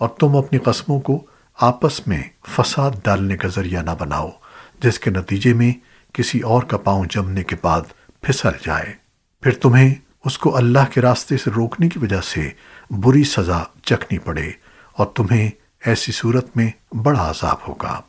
और तुम अपनी कस्मों को आपस में फसाद डालने का ज़रिया न बनाओ, जिसके नतीजे में किसी और का पाँव जमने के बाद फिसल जाए। फिर तुम्हें उसको अल्लाह के रास्ते से रोकने की वजह से बुरी सजा चखनी पड़े और तुम्हें ऐसी सूरत में बड़ा अजाब होगा।